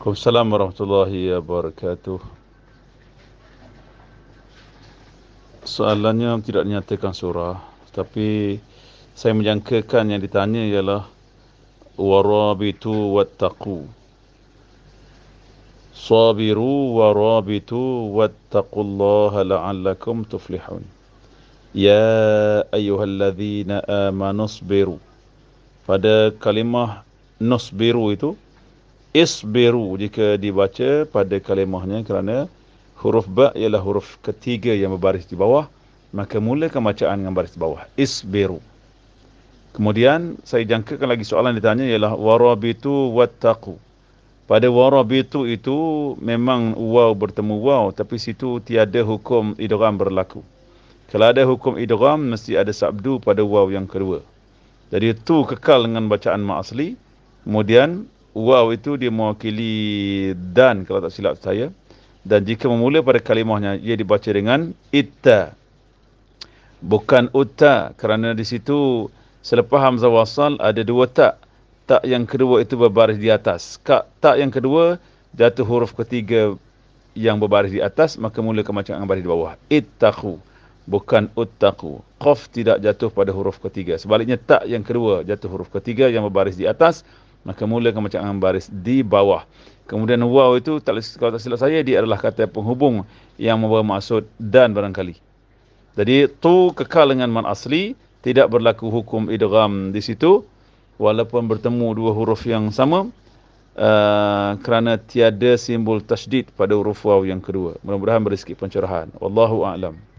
Assalamualaikum warahmatullahi wabarakatuh. Soalannya tidak dinyatakan surah, tapi saya menjangkakan yang ditanya ialah warabitu wattaqu. Sabiru warabitu wattaqullaha la'allakum tuflihun. Ya ayyuhalladzina amanu sabiru. Pada kalimah nusbiru itu isbiru jika dibaca pada kalimahnya kerana huruf ba ialah huruf ketiga yang berbaris di bawah maka mulakan bacaan dengan baris di bawah. Isbiru. Kemudian saya jangkakan lagi soalan ditanya ialah warabitu wattaqu. Pada warabitu itu memang waw bertemu waw tapi situ tiada hukum idgham berlaku. Kalau ada hukum idgham mesti ada sabdu pada waw yang kedua. Jadi itu kekal dengan bacaan ma asli. Kemudian waw itu dia mewakili dan kalau tak silap saya. Dan jika memula pada kalimahnya ia dibaca dengan itta. Bukan utta kerana di situ selepas hamzah wasal ada dua tak. Tak yang kedua itu berbaris di atas. Tak yang kedua jatuh huruf ketiga yang berbaris di atas maka mula kemacaan baris di bawah. Ittaqu bukan uttaqu qaf tidak jatuh pada huruf ketiga. Sebaliknya tak yang kedua jatuh huruf ketiga yang berbaris di atas maka mulakan bacaan baris di bawah. Kemudian waw itu kalau tak silap saya dia adalah kata penghubung yang membawa maksud dan barangkali. Jadi tu kekal dengan man asli, tidak berlaku hukum idgham di situ walaupun bertemu dua huruf yang sama uh, kerana tiada simbol tasydid pada huruf waw yang kedua. Mudah-mudahan beri sikit pencerahan. Wallahu a'lam.